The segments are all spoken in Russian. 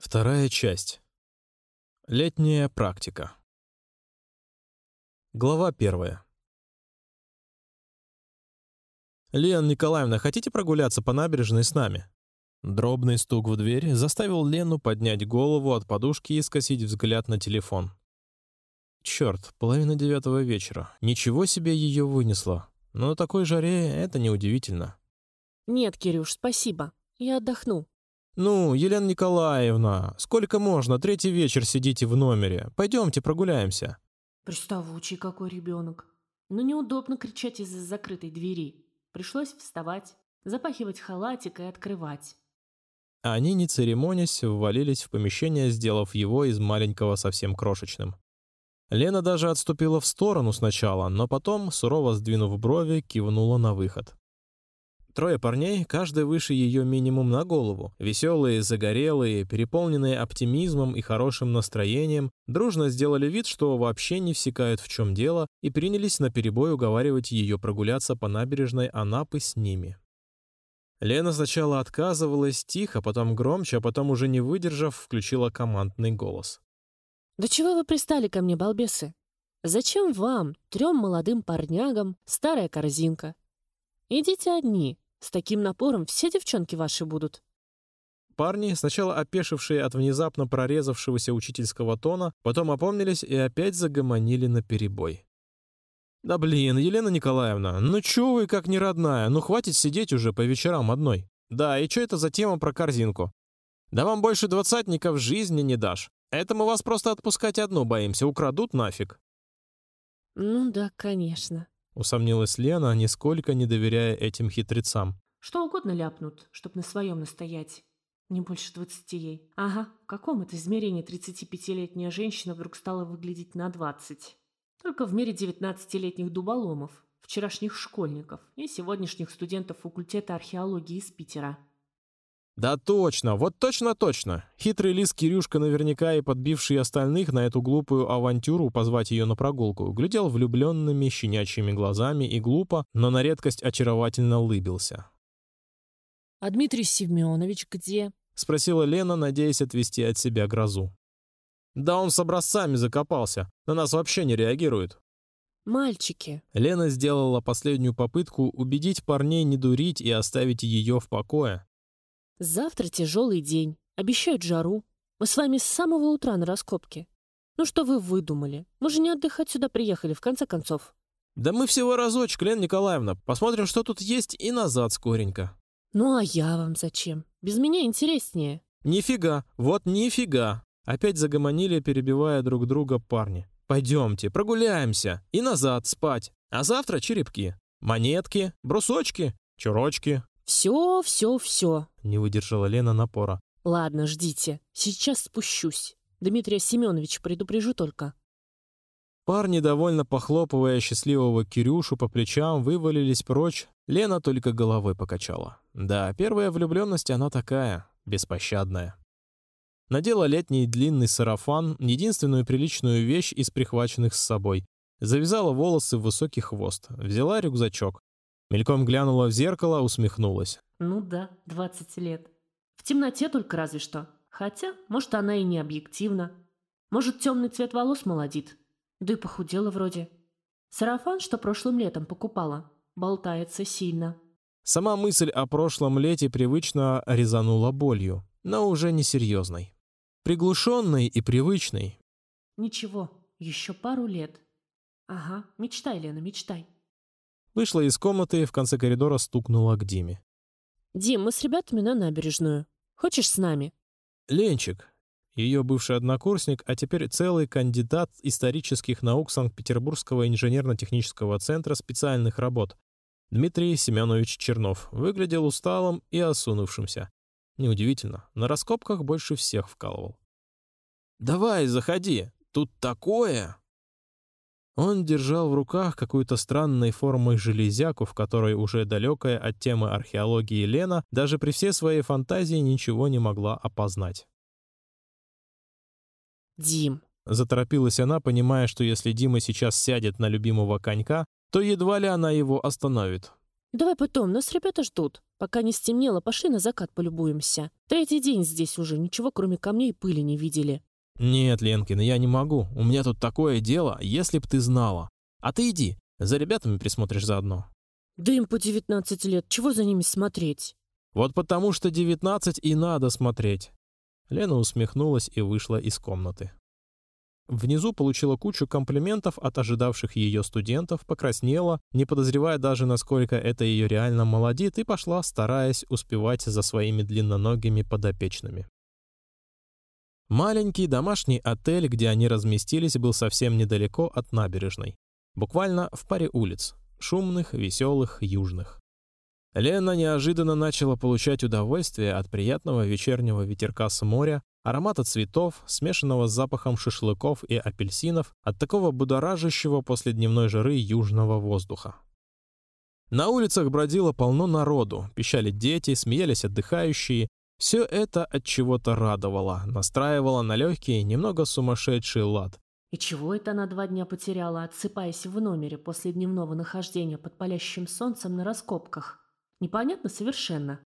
Вторая часть. Летняя практика. Глава первая. «Лен Николаевна, хотите прогуляться по набережной с нами?» Дробный стук в дверь заставил Лену поднять голову от подушки и скосить взгляд на телефон. Черт, половина девятого вечера. Ничего себе ее вынесло. Но на такой жаре это неудивительно. Нет, Кирюш, спасибо. Я отдохну. Ну, Елена Николаевна, сколько можно? Третий вечер сидите в номере. Пойдемте прогуляемся. Приставучий какой ребенок. Но неудобно кричать из-за закрытой двери. Пришлось вставать, запахивать халатик и открывать. Они, не церемонясь, ввалились в помещение, сделав его из маленького совсем крошечным. Лена даже отступила в сторону сначала, но потом, сурово сдвинув брови, кивнула на выход. Трое парней, каждый выше ее минимум на голову, веселые, загорелые, переполненные оптимизмом и хорошим настроением, дружно сделали вид, что вообще не всекают в чем дело, и принялись на перебой уговаривать ее прогуляться по набережной Анапы с ними. Лена сначала отказывалась тихо, потом громче, а потом уже не выдержав, включила командный голос. «Да чего вы пристали ко мне, балбесы? Зачем вам, трем молодым парнягам, старая корзинка? Идите одни, с таким напором все девчонки ваши будут». Парни, сначала опешившие от внезапно прорезавшегося учительского тона, потом опомнились и опять загомонили на перебой. «Да блин, Елена Николаевна, ну чё вы как не родная? Ну хватит сидеть уже по вечерам одной. Да, и чё это за тема про корзинку? Да вам больше двадцатников жизни не дашь. Это мы вас просто отпускать одну боимся, украдут нафиг». «Ну да, конечно», — усомнилась Лена, нисколько не доверяя этим хитрецам. «Что угодно ляпнут, чтоб на своем настоять. Не больше двадцати ей. Ага, в каком это измерении 35-летняя женщина вдруг стала выглядеть на двадцать?» Только в мире 19-летних дуболомов, вчерашних школьников и сегодняшних студентов факультета археологии из Питера. Да точно, вот точно-точно. Хитрый лис Кирюшка, наверняка и подбивший остальных на эту глупую авантюру позвать ее на прогулку, глядел влюбленными щенячьими глазами и глупо, но на редкость очаровательно улыбился. «А Дмитрий Семенович где?» — спросила Лена, надеясь отвести от себя грозу. Да он с образцами закопался. На нас вообще не реагирует. Мальчики. Лена сделала последнюю попытку убедить парней не дурить и оставить ее в покое. Завтра тяжелый день. Обещают жару. Мы с вами с самого утра на раскопке. Ну что вы выдумали? Мы же не отдыхать сюда приехали, в конце концов. Да мы всего разочек, Лена Николаевна. Посмотрим, что тут есть, и назад скоренько. Ну а я вам зачем? Без меня интереснее. Нифига, вот нифига. Опять загомонили, перебивая друг друга парни. «Пойдемте, прогуляемся. И назад спать. А завтра черепки. Монетки, брусочки, чурочки». «Все, все, все», — не выдержала Лена напора. «Ладно, ждите. Сейчас спущусь. Дмитрия Семеновича предупрежу только». Парни, довольно похлопывая счастливого Кирюшу по плечам, вывалились прочь. Лена только головой покачала. Да, первая влюбленность она такая, беспощадная. Надела летний длинный сарафан, единственную приличную вещь из прихваченных с собой. Завязала волосы в высокий хвост, взяла рюкзачок. Мельком глянула в зеркало, усмехнулась. Ну да, 20 лет. В темноте только разве что. Хотя, может, она и не объективна. Может, темный цвет волос молодит. Да и похудела вроде. Сарафан, что прошлым летом покупала, болтается сильно. Сама мысль о прошлом лете привычно резанула болью, но уже не серьезной. Приглушенный и привычный. Ничего, еще пару лет. Ага, мечтай, Лена, мечтай. Вышла из комнаты и в конце коридора стукнула к Диме. Дим, мы с ребятами на набережную. Хочешь с нами? Ленчик, ее бывший однокурсник, а теперь целый кандидат исторических наук Санкт-Петербургского инженерно-технического центра специальных работ, Дмитрий Семенович Чернов, выглядел усталым и осунувшимся. Неудивительно, на раскопках больше всех вкалывал. «Давай, заходи, тут такое!» Он держал в руках какую-то странной формы железяку, в которой уже далекая от темы археологии Лена даже при всей своей фантазии ничего не могла опознать. «Дим!» — заторопилась она, понимая, что если Дима сейчас сядет на любимого конька, то едва ли она его остановит. Давай потом, нас ребята ждут. Пока не стемнело, пошли на закат полюбуемся. Третий день здесь уже, ничего кроме камней и пыли не видели. Нет, Ленкин, я не могу. У меня тут такое дело, если б ты знала. А ты иди, за ребятами присмотришь заодно. Да им по 19 лет, чего за ними смотреть? Вот потому что 19 и надо смотреть. Лена усмехнулась и вышла из комнаты. Внизу получила кучу комплиментов от ожидавших ее студентов, покраснела, не подозревая даже, насколько это ее реально молодит, и пошла, стараясь успевать за своими длинноногими подопечными. Маленький домашний отель, где они разместились, был совсем недалеко от набережной. Буквально в паре улиц. Шумных, веселых, южных. Лена неожиданно начала получать удовольствие от приятного вечернего ветерка с моря, аромата цветов, смешанного с запахом шашлыков и апельсинов, от такого будоражащего после дневной жары южного воздуха. На улицах бродило полно народу, пищали дети, смеялись отдыхающие. Все это от чего-то радовало, настраивало на легкий, немного сумасшедший лад. И чего это она два дня потеряла, отсыпаясь в номере после дневного нахождения под палящим солнцем на раскопках? Непонятно совершенно.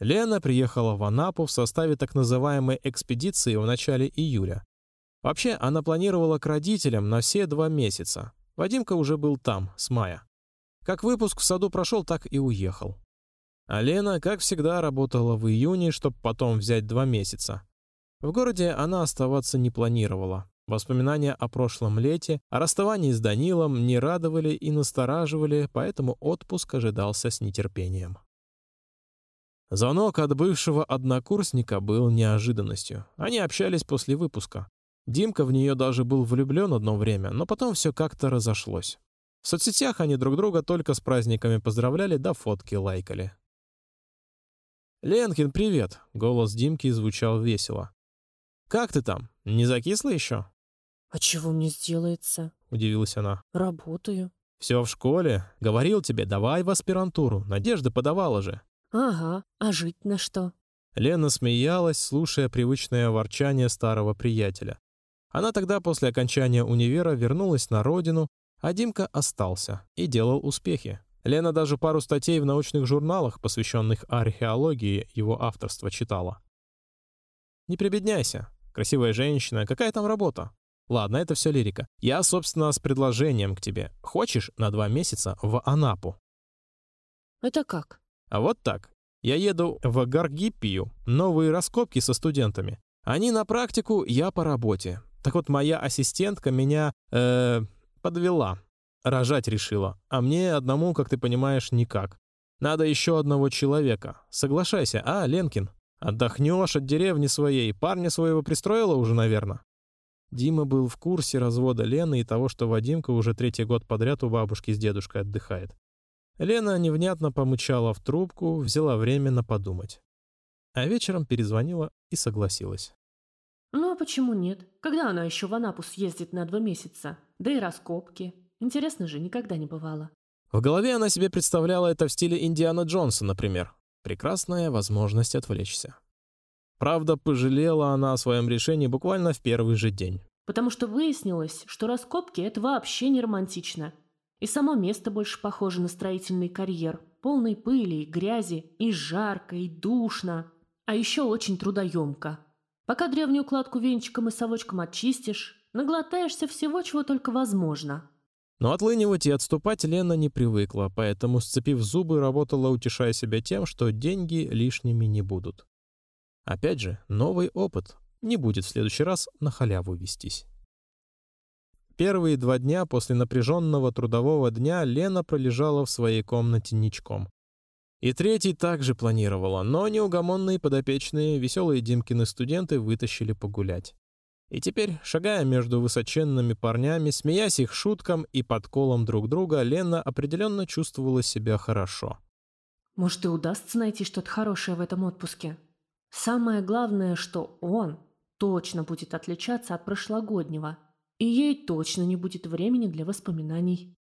Лена приехала в Анапу в составе так называемой экспедиции в начале июля. Вообще, она планировала к родителям на все два месяца. Вадимка уже был там, с мая. Как выпуск в саду прошел, так и уехал. А Лена, как всегда, работала в июне, чтобы потом взять два месяца. В городе она оставаться не планировала. Воспоминания о прошлом лете, о расставании с Данилом не радовали и настораживали, поэтому отпуск ожидался с нетерпением. Звонок от бывшего однокурсника был неожиданностью. Они общались после выпуска. Димка в нее даже был влюблен одно время, но потом все как-то разошлось. В соцсетях они друг друга только с праздниками поздравляли, да фотки лайкали. «Ленкин, привет!» — голос Димки звучал весело. «Как ты там? Не закисла еще?» «А чего мне сделается?» — удивилась она. «Работаю». «Все в школе. Говорил тебе, давай в аспирантуру. Надежда подавала же». «Ага, а жить на что?» Лена смеялась, слушая привычное ворчание старого приятеля. Она тогда после окончания универа вернулась на родину, а Димка остался и делал успехи. Лена даже пару статей в научных журналах, посвященных археологии, его авторства читала. «Не прибедняйся. Красивая женщина. Какая там работа?» «Ладно, это все лирика. Я, собственно, с предложением к тебе. Хочешь на два месяца в Анапу?» «Это как?» А вот так. Я еду в Гаргиппию, новые раскопки со студентами. Они на практику, я по работе. Так вот, моя ассистентка меня э, подвела. Рожать решила. А мне одному, как ты понимаешь, никак. Надо еще одного человека. Соглашайся, а, Ленкин? Отдохнешь от деревни своей. Парня своего пристроила уже, наверное. Дима был в курсе развода Лены и того, что Вадимка уже третий год подряд у бабушки с дедушкой отдыхает. Лена невнятно помычала в трубку, взяла время на подумать. А вечером перезвонила и согласилась. «Ну а почему нет? Когда она еще в Анапу съездит на два месяца? Да и раскопки. Интересно же, никогда не бывало». В голове она себе представляла это в стиле Индиана Джонса, например. Прекрасная возможность отвлечься. Правда, пожалела она о своем решении буквально в первый же день. Потому что выяснилось, что раскопки – это вообще не романтично. И само место больше похоже на строительный карьер, полный пыли и грязи, и жарко, и душно, а еще очень трудоемко. Пока древнюю кладку венчиком и совочком очистишь, наглотаешься всего, чего только возможно. Но отлынивать и отступать Лена не привыкла, поэтому, сцепив зубы, работала, утешая себя тем, что деньги лишними не будут. Опять же, новый опыт. Не будет в следующий раз на халяву вестись. Первые два дня после напряженного трудового дня Лена пролежала в своей комнате ничком. И третий также планировала, но неугомонные подопечные, веселые Димкины студенты вытащили погулять. И теперь, шагая между высоченными парнями, смеясь их шуткам и подколом друг друга, Лена определенно чувствовала себя хорошо. Может, и удастся найти что-то хорошее в этом отпуске? Самое главное, что он точно будет отличаться от прошлогоднего – и ей точно не будет времени для воспоминаний.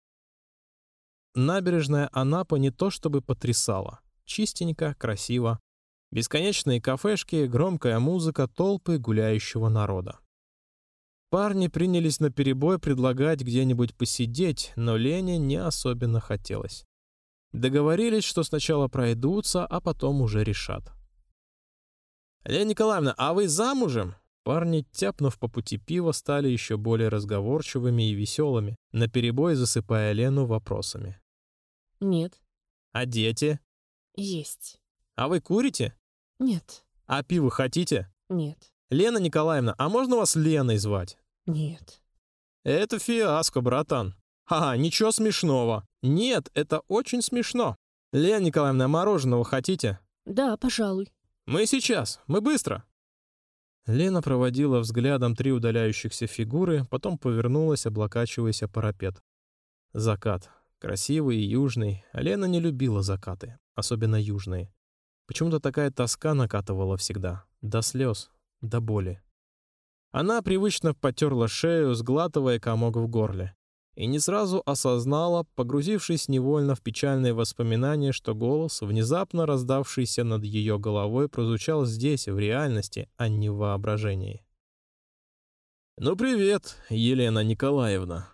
Набережная Анапа не то чтобы потрясала. Чистенько, красиво. Бесконечные кафешки, громкая музыка, толпы гуляющего народа. Парни принялись на перебой предлагать где-нибудь посидеть, но Лене не особенно хотелось. Договорились, что сначала пройдутся, а потом уже решат. Лена Николаевна, а вы замужем? Парни, тяпнув по пути пива, стали еще более разговорчивыми и веселыми, наперебой засыпая Лену вопросами. Нет. А дети? Есть. А вы курите? Нет. А пиво хотите? Нет. Лена Николаевна, а можно вас Леной звать? Нет. Это фиаско, братан. Ха, ничего смешного. Нет, это очень смешно. Лена Николаевна, мороженого хотите? Да, пожалуй. Мы сейчас, мы быстро. Лена проводила взглядом три удаляющихся фигуры, потом повернулась, облокачиваясь о парапет. Закат. Красивый и южный. Лена не любила закаты, особенно южные. Почему-то такая тоска накатывала всегда. До слез, до боли. Она привычно потерла шею, сглатывая комок в горле. И не сразу осознала, погрузившись невольно в печальные воспоминания, что голос, внезапно раздавшийся над ее головой, прозвучал здесь, в реальности, а не в воображении. «Ну привет, Елена Николаевна!»